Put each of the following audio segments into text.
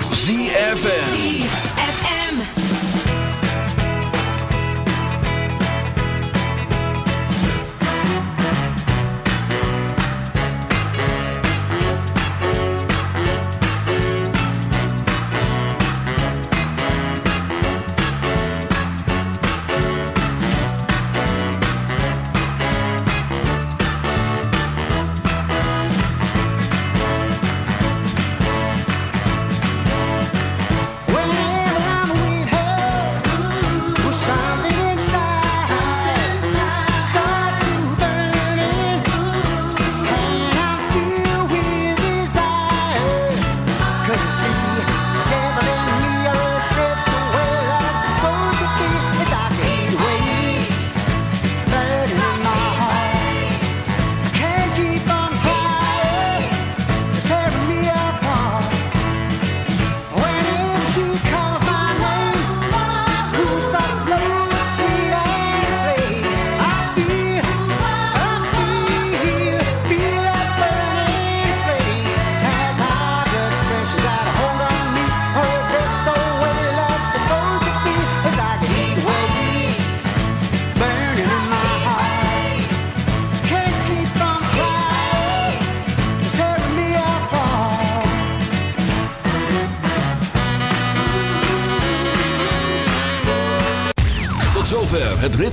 ZFM. het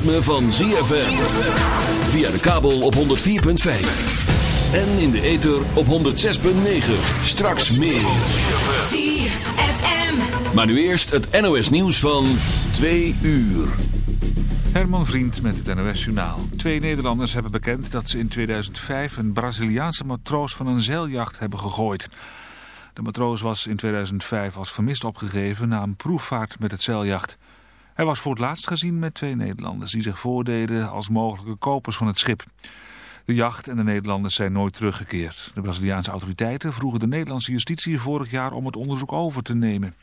ritme van ZFM. Via de kabel op 104.5. En in de ether op 106.9. Straks meer. ZFM. Maar nu eerst het NOS nieuws van 2 uur. Herman Vriend met het NOS Journaal. Twee Nederlanders hebben bekend dat ze in 2005 een Braziliaanse matroos van een zeiljacht hebben gegooid. De matroos was in 2005 als vermist opgegeven na een proefvaart met het zeiljacht. Hij was voor het laatst gezien met twee Nederlanders die zich voordeden als mogelijke kopers van het schip. De jacht en de Nederlanders zijn nooit teruggekeerd. De Braziliaanse autoriteiten vroegen de Nederlandse justitie vorig jaar om het onderzoek over te nemen.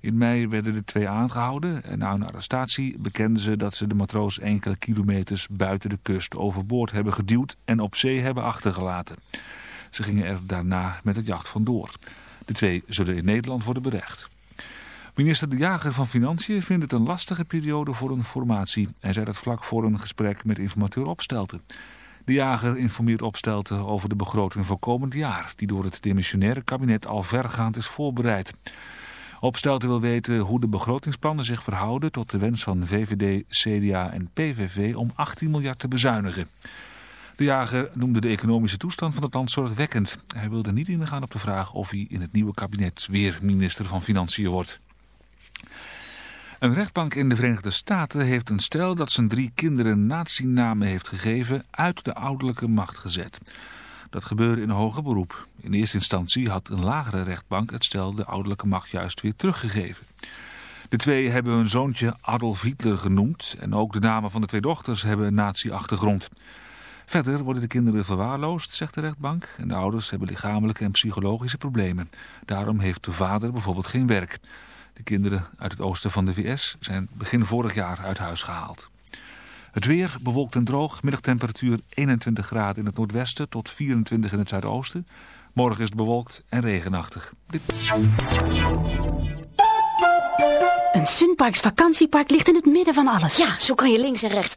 In mei werden de twee aangehouden en na een arrestatie bekenden ze dat ze de matroos enkele kilometers buiten de kust overboord hebben geduwd en op zee hebben achtergelaten. Ze gingen er daarna met het jacht vandoor. De twee zullen in Nederland worden berecht. Minister De Jager van Financiën vindt het een lastige periode voor een formatie. Hij zei dat vlak voor een gesprek met informateur Opstelten. De Jager informeert Opstelten over de begroting voor komend jaar... die door het demissionaire kabinet al vergaand is voorbereid. Opstelten wil weten hoe de begrotingsplannen zich verhouden... tot de wens van VVD, CDA en PVV om 18 miljard te bezuinigen. De jager noemde de economische toestand van het land zorgwekkend. Hij wilde niet ingaan op de vraag of hij in het nieuwe kabinet weer minister van Financiën wordt. Een rechtbank in de Verenigde Staten heeft een stel dat zijn drie kinderen nazi-namen heeft gegeven uit de ouderlijke macht gezet. Dat gebeurde in hoger beroep. In eerste instantie had een lagere rechtbank het stel de ouderlijke macht juist weer teruggegeven. De twee hebben hun zoontje Adolf Hitler genoemd en ook de namen van de twee dochters hebben een nazi-achtergrond. Verder worden de kinderen verwaarloosd, zegt de rechtbank, en de ouders hebben lichamelijke en psychologische problemen. Daarom heeft de vader bijvoorbeeld geen werk. De kinderen uit het oosten van de VS zijn begin vorig jaar uit huis gehaald. Het weer bewolkt en droog, middagtemperatuur 21 graden in het noordwesten tot 24 in het zuidoosten. Morgen is het bewolkt en regenachtig. Dit... Een Sunparks vakantiepark ligt in het midden van alles. Ja, zo kan je links en rechts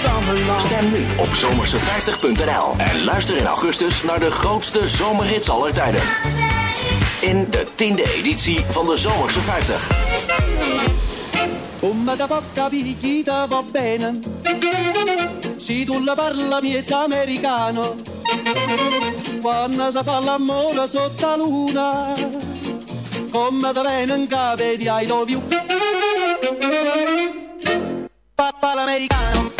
Stem nu op zomerse50.nl en luister in augustus naar de grootste zomerhits aller tijden. In de tiende editie van de Zomerse 50. Come da poca picchita va bene Se tu la parla miezza americano. Quando si fa l'amore sotto la luna. Come da bene in capo di I love you. Papà l'americano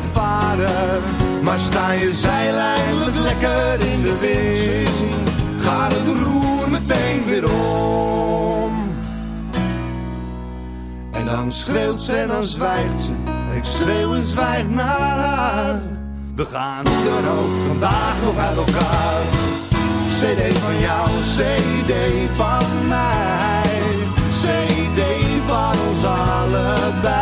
Maar sta je zeil eindelijk lekker in de wind, gaat het roer meteen weer om. En dan schreeuwt ze en dan zwijgt ze. Ik schreeuw en zwijg naar haar. We gaan dan ook vandaag nog uit elkaar. CD van jou, CD van mij. CD van ons allebei.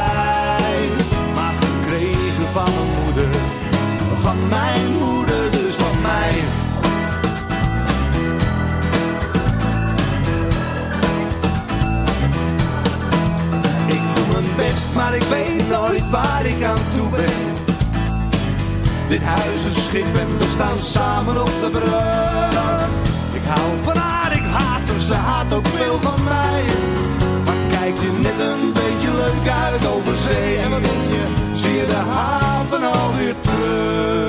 Maar ik weet nooit waar ik aan toe ben. Dit huis is schip en we staan samen op de brug. Ik hou van haar, ik haat haar, ze haat ook veel van mij. Maar kijk je net een beetje leuk uit over zee. En wat doe je, zie je de haven alweer terug.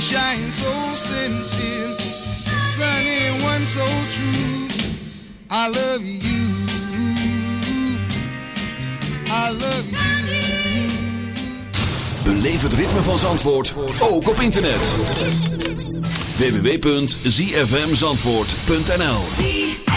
sunshine so sincere, sunny one so true. I love you. I love you. Beleef het ritme van Zandvoort ook op internet. www.zfmzandvoort.nl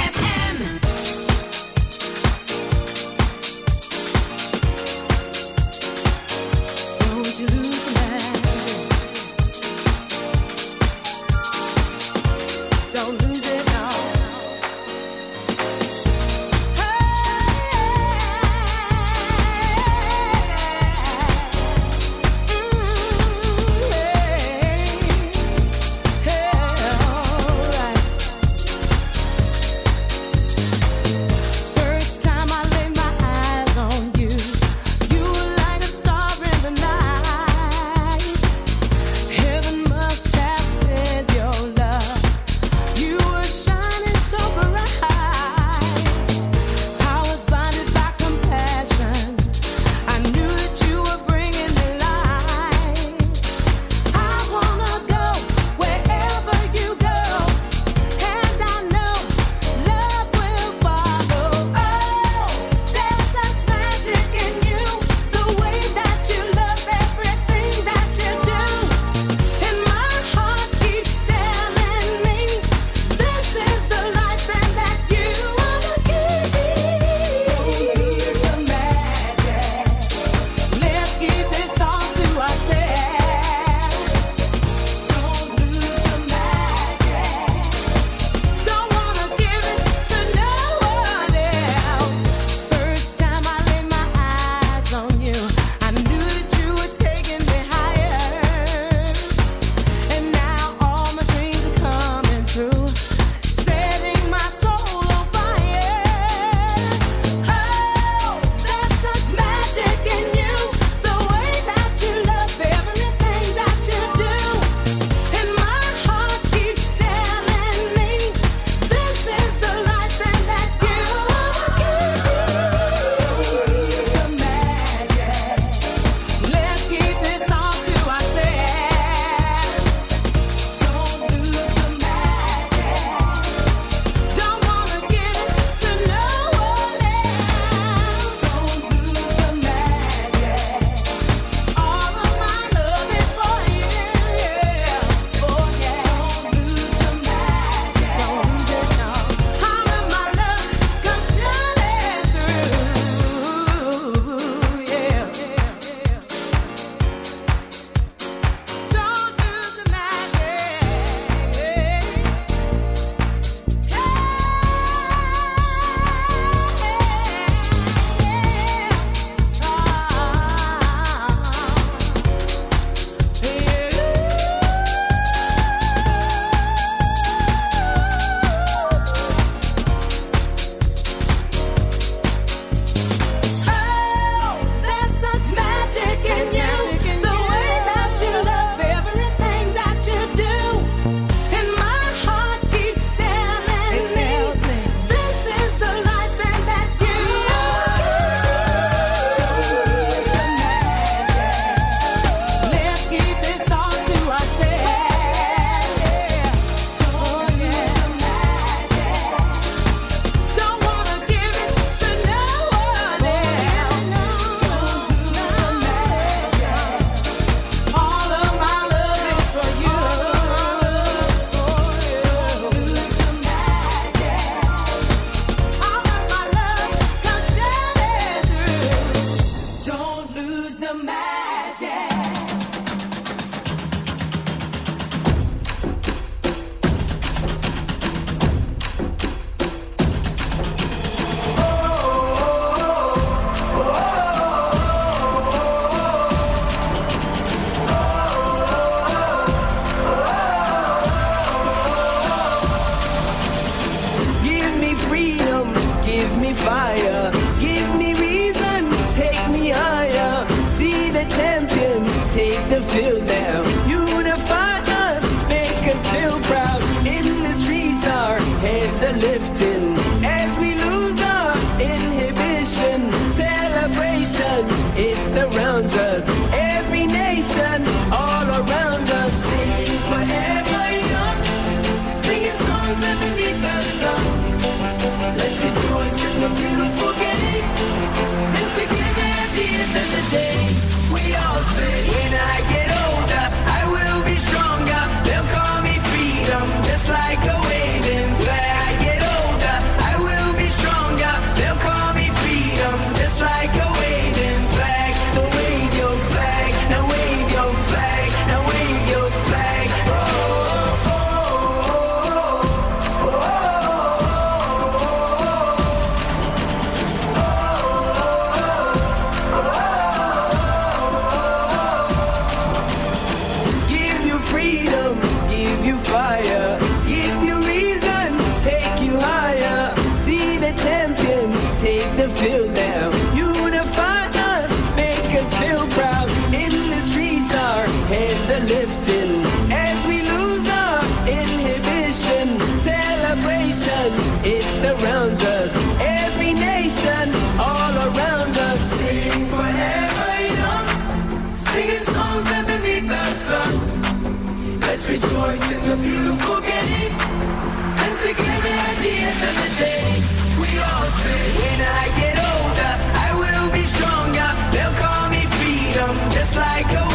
like a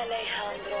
Alejandro.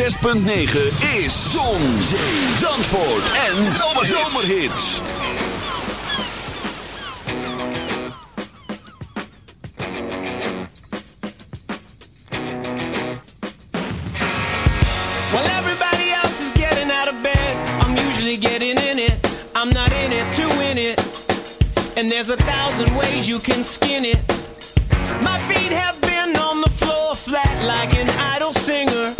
106.9 is Zon, Zee, Zandvoort en Zomerhits. While everybody else is getting out of bed, I'm usually getting in it. I'm not in it to win it. And there's a thousand ways you can skin it. My feet have been on the floor flat like an idle singer.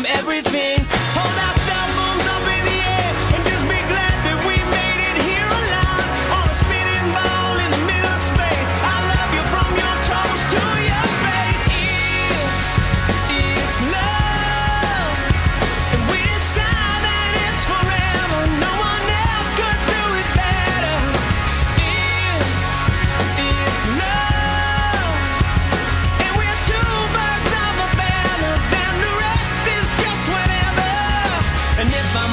from everything.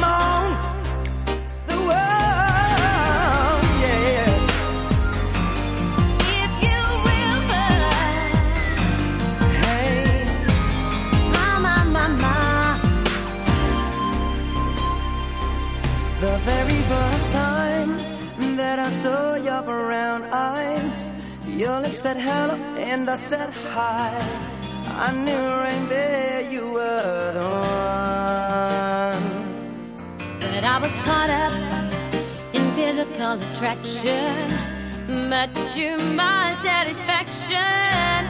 The world yes If you will fetch my mama The very first time that I saw your brown eyes, your lips said hello and I said hi. I knew right there you were the one. But I was caught up in physical attraction. But to my satisfaction,